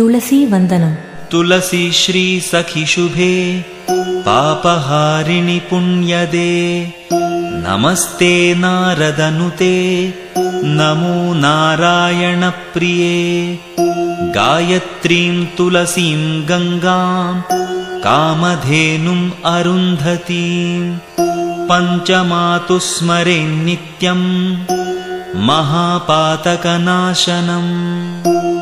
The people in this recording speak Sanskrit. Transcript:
तुलसीवन्दनम्। तुलसी श्रीसखिशुभे पापहारिणि पुण्यदे। नमस्ते नारदनुते नमो नारायणप्रिये। गायत्रीं तुलसीं गङ्गाम् कामधेनुम् अरुन्धतीम् पञ्चमातुस्मरेन्नित्यम् महापातकनाशनम्।